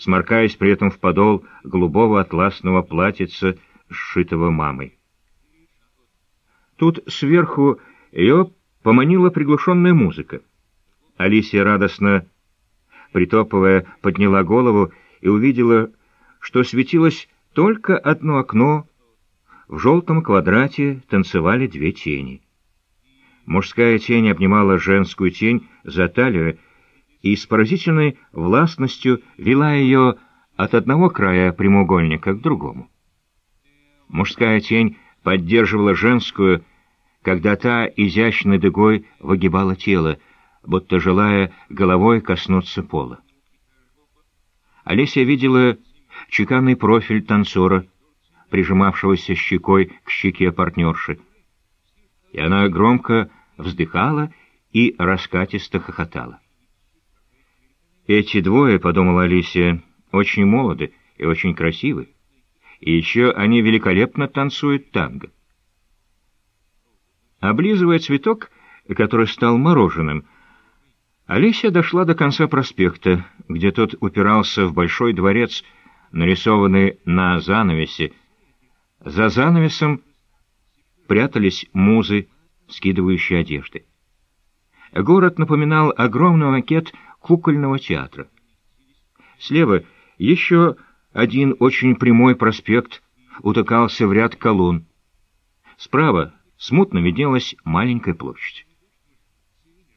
сморкаясь при этом в подол голубого атласного платьица, сшитого мамой. Тут сверху ее поманила приглушенная музыка. Алисия радостно, притопывая, подняла голову и увидела, что светилось только одно окно. В желтом квадрате танцевали две тени. Мужская тень обнимала женскую тень за талию и с поразительной властностью вела ее от одного края прямоугольника к другому. Мужская тень поддерживала женскую, когда та изящной дугой выгибала тело, будто желая головой коснуться пола. Олеся видела чеканный профиль танцора, прижимавшегося щекой к щеке партнерши, и она громко вздыхала и раскатисто хохотала. «Эти двое, — подумала Алисия, — очень молоды и очень красивы, и еще они великолепно танцуют танго». Облизывая цветок, который стал мороженым, Алисия дошла до конца проспекта, где тот упирался в большой дворец, нарисованный на занавесе. За занавесом прятались музы, скидывающие одежды. Город напоминал огромный макет кукольного театра. Слева еще один очень прямой проспект утыкался в ряд колонн. Справа смутно виделась маленькая площадь.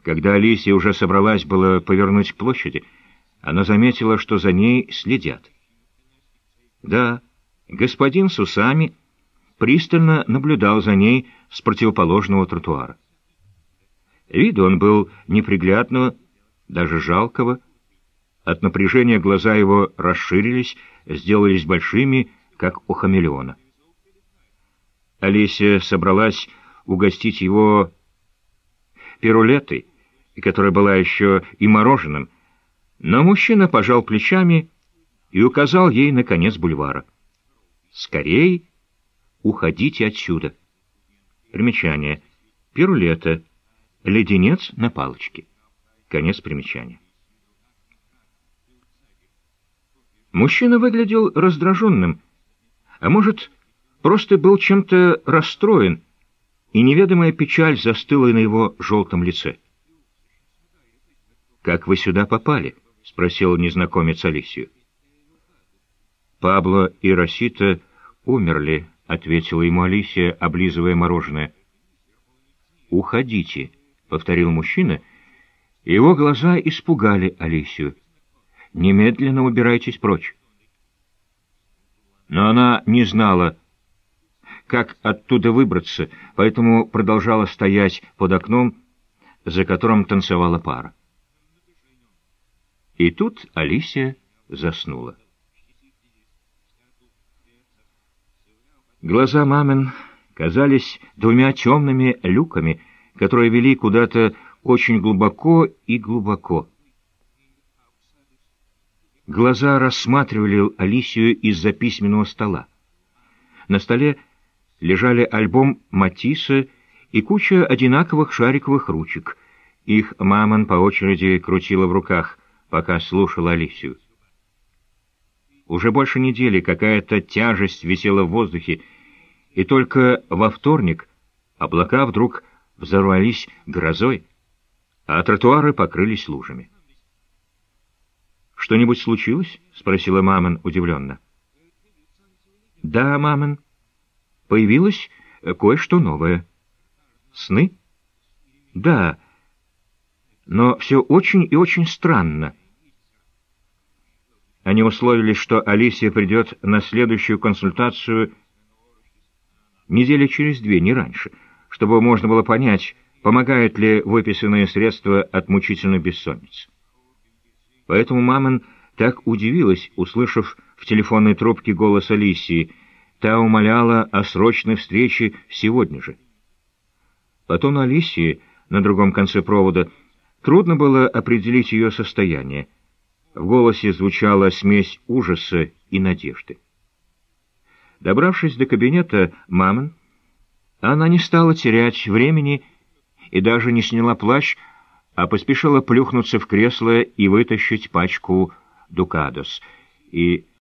Когда Алисия уже собралась было повернуть к площади, она заметила, что за ней следят. Да, господин с усами пристально наблюдал за ней с противоположного тротуара. Виду он был неприглядного, даже жалкого. От напряжения глаза его расширились, сделались большими, как у хамелеона. Алисия собралась угостить его пирулетой, которая была еще и мороженым, но мужчина пожал плечами и указал ей на конец бульвара. «Скорей уходите отсюда». Примечание. Пирулета. Леденец на палочке. Конец примечания. Мужчина выглядел раздраженным, а может, просто был чем-то расстроен, и неведомая печаль застыла на его желтом лице. «Как вы сюда попали?» — спросил незнакомец Алисию. «Пабло и Росита умерли», — ответила ему Алисия, облизывая мороженое. «Уходите», — повторил мужчина, его глаза испугали Алисию. «Немедленно убирайтесь прочь». Но она не знала, как оттуда выбраться, поэтому продолжала стоять под окном, за которым танцевала пара. И тут Алисия заснула. Глаза мамин казались двумя темными люками, которые вели куда-то очень глубоко и глубоко. Глаза рассматривали Алисию из-за письменного стола. На столе лежали альбом Матисса и куча одинаковых шариковых ручек. Их мамон по очереди крутила в руках, пока слушала Алисию. Уже больше недели какая-то тяжесть висела в воздухе, и только во вторник облака вдруг взорвались грозой, а тротуары покрылись лужами. «Что-нибудь случилось?» — спросила мамон удивленно. «Да, мамон», появилось кое-что новое. Сны? Да, но все очень и очень странно. Они условились, что Алисия придет на следующую консультацию недели через две, не раньше, чтобы можно было понять, помогают ли выписанные средства от мучительной бессонницы. Поэтому Мамон так удивилась, услышав в телефонной трубке голос Алисии — Та умоляла о срочной встрече сегодня же. По тону Алисии на другом конце провода трудно было определить ее состояние. В голосе звучала смесь ужаса и надежды. Добравшись до кабинета мамон, она не стала терять времени и даже не сняла плащ, а поспешила плюхнуться в кресло и вытащить пачку «Дукадос» и